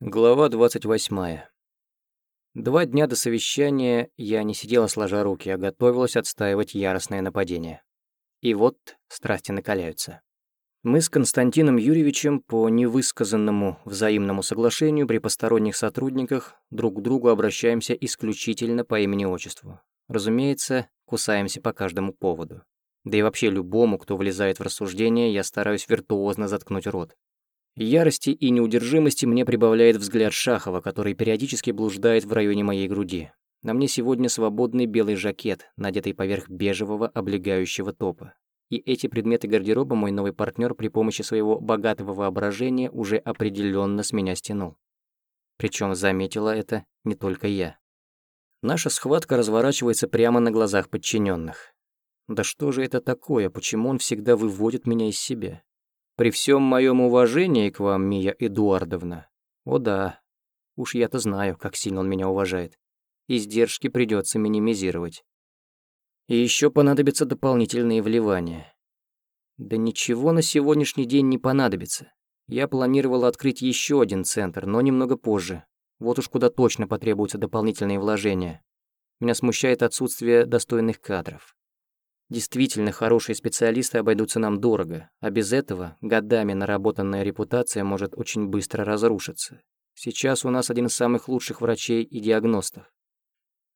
Глава 28. Два дня до совещания я не сидела сложа руки, а готовилась отстаивать яростное нападение. И вот страсти накаляются. Мы с Константином Юрьевичем по невысказанному взаимному соглашению при посторонних сотрудниках друг к другу обращаемся исключительно по имени-отчеству. Разумеется, кусаемся по каждому поводу. Да и вообще любому, кто влезает в рассуждение, я стараюсь виртуозно заткнуть рот. Ярости и неудержимости мне прибавляет взгляд Шахова, который периодически блуждает в районе моей груди. На мне сегодня свободный белый жакет, надетый поверх бежевого облегающего топа. И эти предметы гардероба мой новый партнер при помощи своего богатого воображения уже определенно с меня стянул. Причем заметила это не только я. Наша схватка разворачивается прямо на глазах подчиненных. Да что же это такое, почему он всегда выводит меня из себя? При всем моем уважении к вам, Мия Эдуардовна, о да, уж я-то знаю, как сильно он меня уважает. Издержки придется минимизировать. И еще понадобятся дополнительные вливания. Да ничего на сегодняшний день не понадобится. Я планировал открыть еще один центр, но немного позже. Вот уж куда точно потребуются дополнительные вложения. Меня смущает отсутствие достойных кадров. Действительно, хорошие специалисты обойдутся нам дорого, а без этого годами наработанная репутация может очень быстро разрушиться. Сейчас у нас один из самых лучших врачей и диагностов.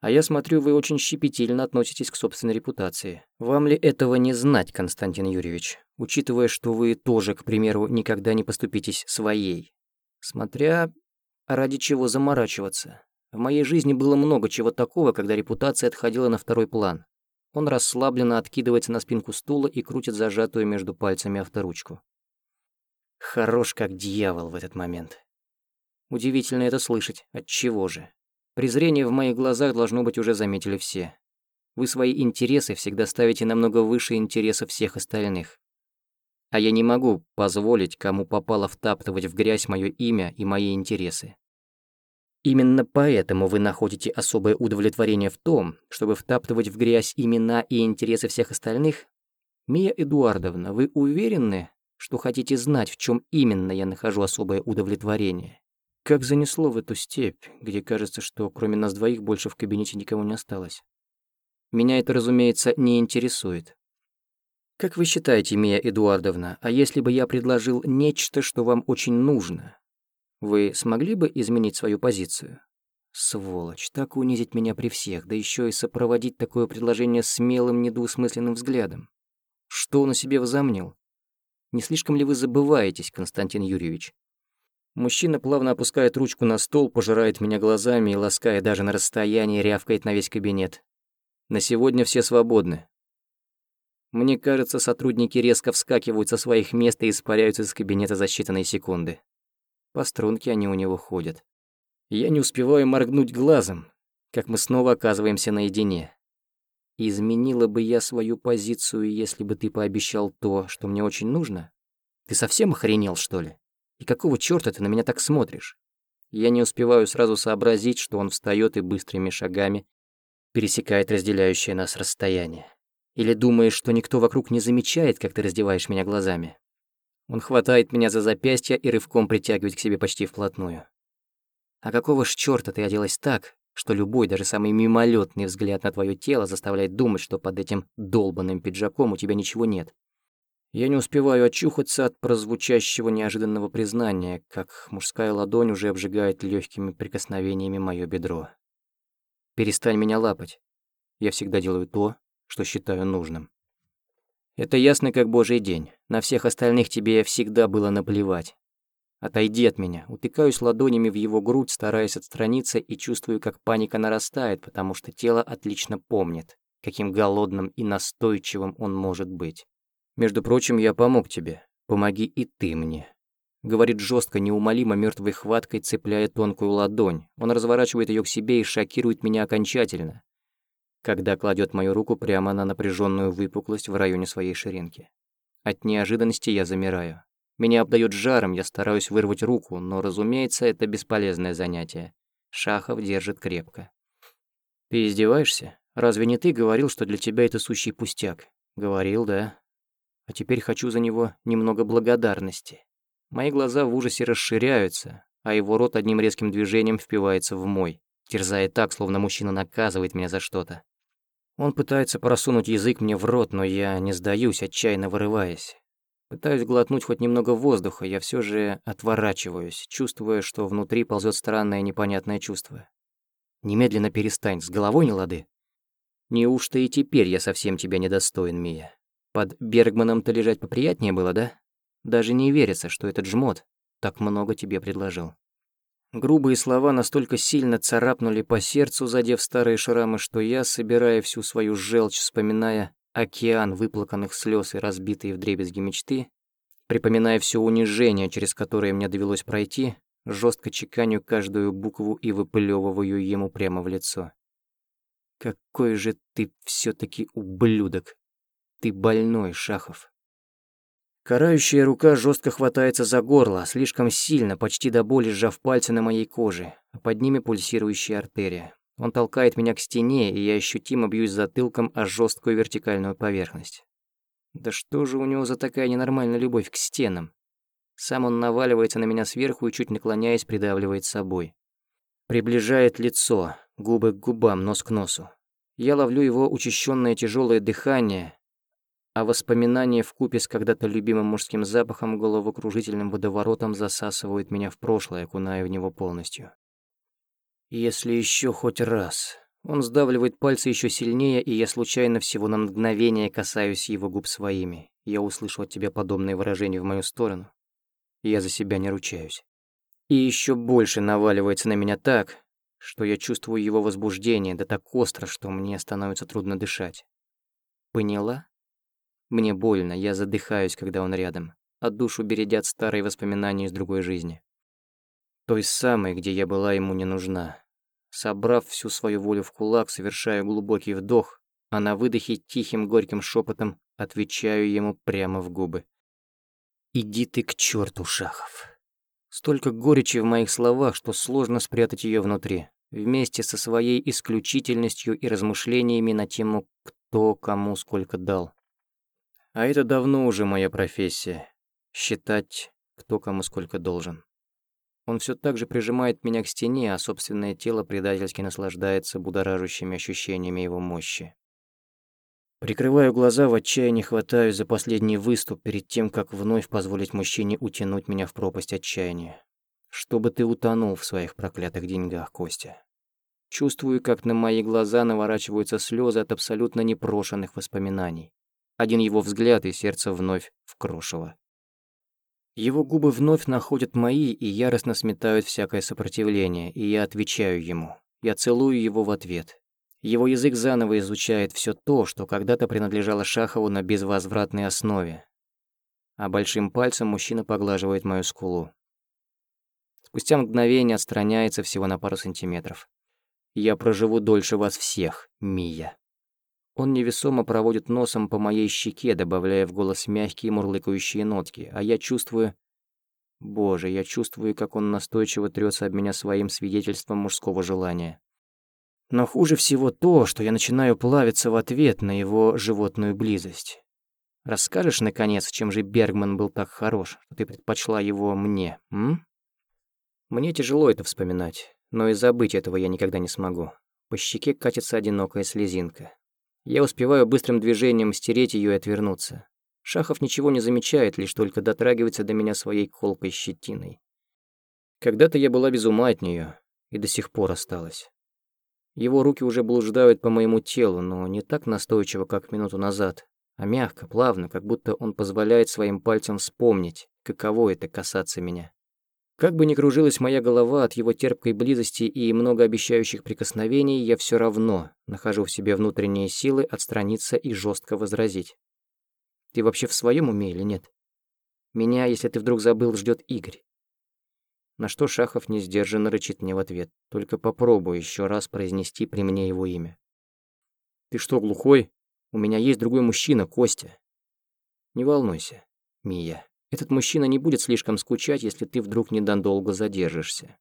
А я смотрю, вы очень щепетильно относитесь к собственной репутации. Вам ли этого не знать, Константин Юрьевич, учитывая, что вы тоже, к примеру, никогда не поступитесь своей? Смотря ради чего заморачиваться. В моей жизни было много чего такого, когда репутация отходила на второй план. Он расслабленно откидывается на спинку стула и крутит зажатую между пальцами авторучку. Хорош как дьявол в этот момент. Удивительно это слышать. От чего же? Презрение в моих глазах должно быть уже заметили все. Вы свои интересы всегда ставите намного выше интересов всех остальных. А я не могу позволить, кому попало втаптывать в грязь мое имя и мои интересы. Именно поэтому вы находите особое удовлетворение в том, чтобы втаптывать в грязь имена и интересы всех остальных? Мия Эдуардовна, вы уверены, что хотите знать, в чем именно я нахожу особое удовлетворение? Как занесло в эту степь, где кажется, что кроме нас двоих больше в кабинете никого не осталось? Меня это, разумеется, не интересует. Как вы считаете, Мия Эдуардовна, а если бы я предложил нечто, что вам очень нужно, вы смогли бы изменить свою позицию? Сволочь, так унизить меня при всех, да еще и сопроводить такое предложение смелым недвусмысленным взглядом. Что он о себе возомнил? Не слишком ли вы забываетесь, Константин Юрьевич? Мужчина плавно опускает ручку на стол, пожирает меня глазами и, лаская даже на расстоянии, рявкает на весь кабинет. На сегодня все свободны. Мне кажется, сотрудники резко вскакивают со своих мест и испаряются из кабинета за считанные секунды. По струнке они у него ходят. Я не успеваю моргнуть глазом, как мы снова оказываемся наедине. Изменила бы я свою позицию, если бы ты пообещал то, что мне очень нужно? Ты совсем охренел, что ли? И какого чёрта ты на меня так смотришь? Я не успеваю сразу сообразить, что он встаёт и быстрыми шагами пересекает разделяющее нас расстояние. Или думаешь, что никто вокруг не замечает, как ты раздеваешь меня глазами? Он хватает меня за запястье и рывком притягивает к себе почти вплотную. А какого ж чёрта ты оделась так, что любой, даже самый мимолетный взгляд на твое тело заставляет думать, что под этим долбанным пиджаком у тебя ничего нет? Я не успеваю очухаться от прозвучащего неожиданного признания, как мужская ладонь уже обжигает легкими прикосновениями мое бедро. Перестань меня лапать. Я всегда делаю то, что считаю нужным. Это ясно как божий день. На всех остальных тебе всегда было наплевать. Отойди от меня. Утыкаюсь ладонями в его грудь, стараясь отстраниться, и чувствую, как паника нарастает, потому что тело отлично помнит, каким голодным и настойчивым он может быть. Между прочим, я помог тебе. Помоги и ты мне. Говорит жестко, неумолимо мертвой хваткой, цепляя тонкую ладонь. Он разворачивает ее к себе и шокирует меня окончательно когда кладет мою руку прямо на напряженную выпуклость в районе своей ширинки. От неожиданности я замираю. Меня обдает жаром, я стараюсь вырвать руку, но, разумеется, это бесполезное занятие. Шахов держит крепко. «Ты издеваешься? Разве не ты говорил, что для тебя это сущий пустяк?» «Говорил, да. А теперь хочу за него немного благодарности». Мои глаза в ужасе расширяются, а его рот одним резким движением впивается в мой, терзая так, словно мужчина наказывает меня за что-то. Он пытается просунуть язык мне в рот, но я не сдаюсь, отчаянно вырываясь. Пытаюсь глотнуть хоть немного воздуха, я все же отворачиваюсь, чувствуя, что внутри ползет странное непонятное чувство. Немедленно перестань, с головой не лады. Неужто и теперь я совсем тебя недостоин, Мия? Под Бергманом-то лежать поприятнее было, да? Даже не верится, что этот жмот так много тебе предложил. Грубые слова настолько сильно царапнули по сердцу, задев старые шрамы, что я, собирая всю свою желчь, вспоминая океан выплаканных слез и разбитые вдребезги мечты, припоминая все унижение, через которое мне довелось пройти, жестко чеканю каждую букву и выплевываю ему прямо в лицо. «Какой же ты все таки ублюдок! Ты больной, Шахов!» Карающая рука жестко хватается за горло, слишком сильно, почти до боли сжав пальцы на моей коже, а под ними пульсирующая артерия. Он толкает меня к стене, и я ощутимо бьюсь затылком о жесткую вертикальную поверхность. Да что же у него за такая ненормальная любовь к стенам? Сам он наваливается на меня сверху и, чуть наклоняясь, придавливает собой. Приближает лицо, губы к губам, нос к носу. Я ловлю его учащенное тяжелое дыхание, а воспоминания в купе с когда-то любимым мужским запахом головокружительным водоворотом засасывают меня в прошлое, окуная в него полностью. Если еще хоть раз. Он сдавливает пальцы еще сильнее, и я случайно всего на мгновение касаюсь его губ своими. Я услышу от тебя подобные выражения в мою сторону. Я за себя не ручаюсь. И еще больше наваливается на меня так, что я чувствую его возбуждение, да так остро, что мне становится трудно дышать. Поняла? Мне больно, я задыхаюсь, когда он рядом, а душу бередят старые воспоминания из другой жизни. Той самой, где я была ему не нужна. Собрав всю свою волю в кулак, совершаю глубокий вдох, а на выдохе тихим горьким шепотом отвечаю ему прямо в губы. «Иди ты к черту, Шахов!» Столько горечи в моих словах, что сложно спрятать ее внутри, вместе со своей исключительностью и размышлениями на тему «кто кому сколько дал». А это давно уже моя профессия — считать, кто кому сколько должен. Он все так же прижимает меня к стене, а собственное тело предательски наслаждается будоражащими ощущениями его мощи. Прикрываю глаза, в отчаянии хватаюсь за последний выступ перед тем, как вновь позволить мужчине утянуть меня в пропасть отчаяния. Чтобы ты утонул в своих проклятых деньгах, Костя. Чувствую, как на мои глаза наворачиваются слезы от абсолютно непрошенных воспоминаний. Один его взгляд, и сердце вновь вкрошило. Его губы вновь находят мои и яростно сметают всякое сопротивление, и я отвечаю ему. Я целую его в ответ. Его язык заново изучает все то, что когда-то принадлежало Шахову на безвозвратной основе. А большим пальцем мужчина поглаживает мою скулу. Спустя мгновение отстраняется всего на пару сантиметров. «Я проживу дольше вас всех, Мия». Он невесомо проводит носом по моей щеке, добавляя в голос мягкие мурлыкающие нотки, а я чувствую... Боже, я чувствую, как он настойчиво трется об меня своим свидетельством мужского желания. Но хуже всего то, что я начинаю плавиться в ответ на его животную близость. Расскажешь, наконец, чем же Бергман был так хорош, что ты предпочла его мне, м? Мне тяжело это вспоминать, но и забыть этого я никогда не смогу. По щеке катится одинокая слезинка. Я успеваю быстрым движением стереть ее и отвернуться. Шахов ничего не замечает, лишь только дотрагивается до меня своей колкой щетиной. Когда-то я была без ума от нее, и до сих пор осталась. Его руки уже блуждают по моему телу, но не так настойчиво, как минуту назад, а мягко, плавно, как будто он позволяет своим пальцам вспомнить, каково это касаться меня. Как бы ни кружилась моя голова от его терпкой близости и многообещающих прикосновений, я все равно нахожу в себе внутренние силы отстраниться и жестко возразить. Ты вообще в своем уме или нет? Меня, если ты вдруг забыл, ждет Игорь. На что Шахов не сдержанно рычит мне в ответ. Только попробуй еще раз произнести при мне его имя. Ты что, глухой? У меня есть другой мужчина, Костя. Не волнуйся, Мия. Этот мужчина не будет слишком скучать, если ты вдруг недолго задержишься.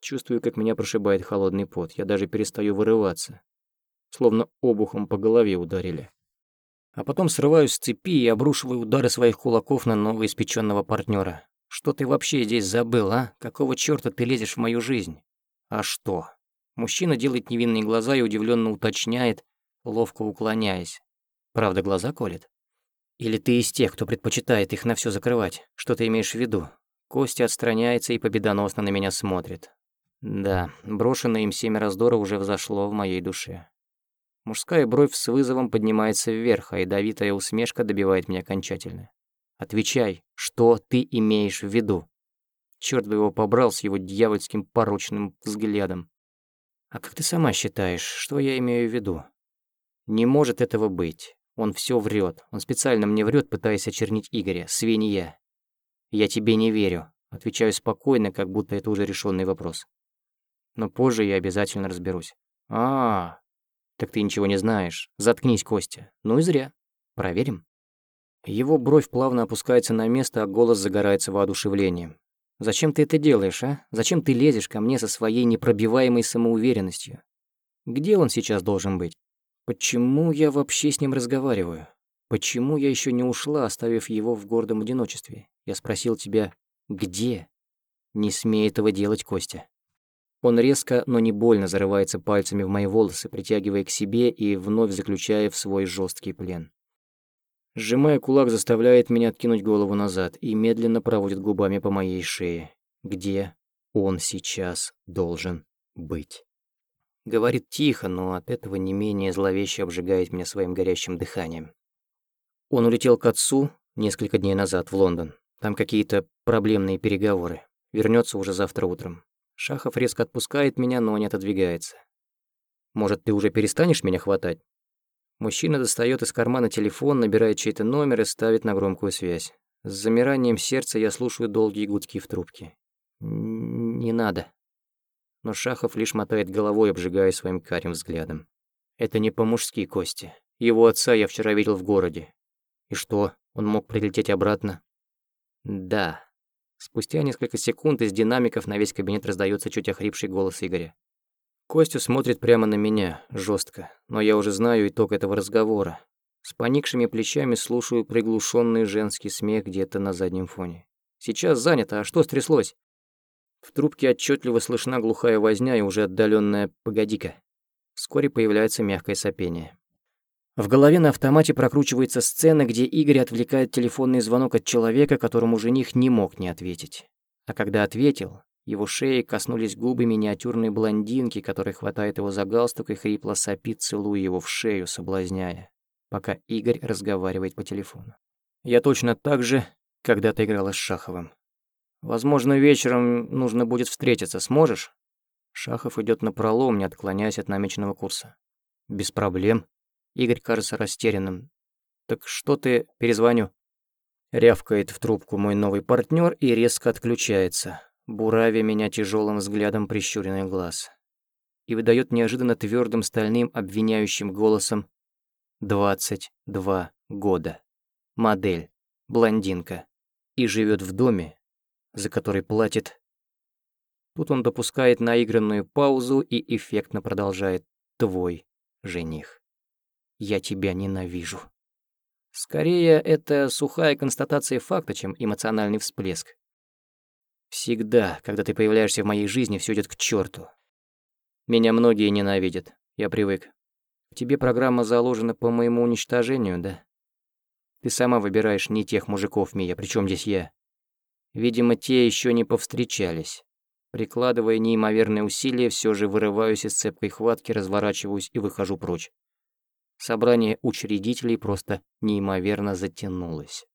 Чувствую, как меня прошибает холодный пот. Я даже перестаю вырываться. Словно обухом по голове ударили. А потом срываюсь с цепи и обрушиваю удары своих кулаков на новоиспеченного партнера. Что ты вообще здесь забыл, а? Какого чёрта ты лезешь в мою жизнь? А что? Мужчина делает невинные глаза и удивленно уточняет, ловко уклоняясь. Правда, глаза колет? Или ты из тех, кто предпочитает их на все закрывать? Что ты имеешь в виду? Костя отстраняется и победоносно на меня смотрит. Да, брошенное им семя раздора уже взошло в моей душе. Мужская бровь с вызовом поднимается вверх, а ядовитая усмешка добивает меня окончательно. Отвечай, что ты имеешь в виду? Черт бы его побрал с его дьявольским порочным взглядом. А как ты сама считаешь, что я имею в виду? Не может этого быть. Он все врет. Он специально мне врет, пытаясь очернить Игоря. Свинья. Я тебе не верю. Отвечаю спокойно, как будто это уже решенный вопрос. Но позже я обязательно разберусь. А, -а, -а так ты ничего не знаешь. Заткнись, Костя. Ну и зря. Проверим. Его бровь плавно опускается на место, а голос загорается воодушевлением. «Зачем ты это делаешь, а? Зачем ты лезешь ко мне со своей непробиваемой самоуверенностью? Где он сейчас должен быть? Почему я вообще с ним разговариваю? Почему я еще не ушла, оставив его в гордом одиночестве? Я спросил тебя, где? Не смей этого делать, Костя. Он резко, но не больно зарывается пальцами в мои волосы, притягивая к себе и вновь заключая в свой жесткий плен. Сжимая кулак, заставляет меня откинуть голову назад и медленно проводит губами по моей шее. Где он сейчас должен быть? Говорит тихо, но от этого не менее зловеще обжигает меня своим горящим дыханием. Он улетел к отцу несколько дней назад в Лондон. Там какие-то проблемные переговоры. Вернется уже завтра утром. Шахов резко отпускает меня, но не отодвигается. «Может, ты уже перестанешь меня хватать?» Мужчина достает из кармана телефон, набирает чей-то номер и ставит на громкую связь. С замиранием сердца я слушаю долгие гудки в трубке. «Не надо». Но Шахов лишь мотает головой, обжигая своим карим взглядом. «Это не по-мужски, Кости. Его отца я вчера видел в городе. И что, он мог прилететь обратно?» «Да». Спустя несколько секунд из динамиков на весь кабинет раздается чуть охрипший голос Игоря. Костя смотрит прямо на меня, жестко, но я уже знаю итог этого разговора. С поникшими плечами слушаю приглушенный женский смех где-то на заднем фоне. Сейчас занято, а что стряслось? В трубке отчетливо слышна глухая возня и уже отдаленная «погоди-ка». Вскоре появляется мягкое сопение. В голове на автомате прокручивается сцена, где Игорь отвлекает телефонный звонок от человека, которому жених не мог не ответить. А когда ответил, его шеи коснулись губы миниатюрной блондинки, которая хватает его за галстук и хрипло сопит, целуя его в шею, соблазняя, пока Игорь разговаривает по телефону. Я точно так же когда-то играла с Шаховым. Возможно, вечером нужно будет встретиться, сможешь? Шахов идет на пролом, не отклоняясь от намеченного курса. Без проблем. Игорь кажется растерянным. Так что ты, перезвоню. Рявкает в трубку мой новый партнер и резко отключается буравя меня тяжелым взглядом прищуренных глаз. И выдает неожиданно твердым стальным обвиняющим голосом «Двадцать два года. Модель. Блондинка. И живет в доме, за который платит...» Тут он допускает наигранную паузу и эффектно продолжает «Твой жених. Я тебя ненавижу». Скорее, это сухая констатация факта, чем эмоциональный всплеск. Всегда, когда ты появляешься в моей жизни, все идет к черту. Меня многие ненавидят. Я привык. В тебе программа заложена по моему уничтожению, да? Ты сама выбираешь не тех мужиков, Мия, причем здесь я. Видимо, те еще не повстречались. Прикладывая неимоверные усилия, все же вырываюсь из цепкой хватки, разворачиваюсь и выхожу прочь. Собрание учредителей просто неимоверно затянулось.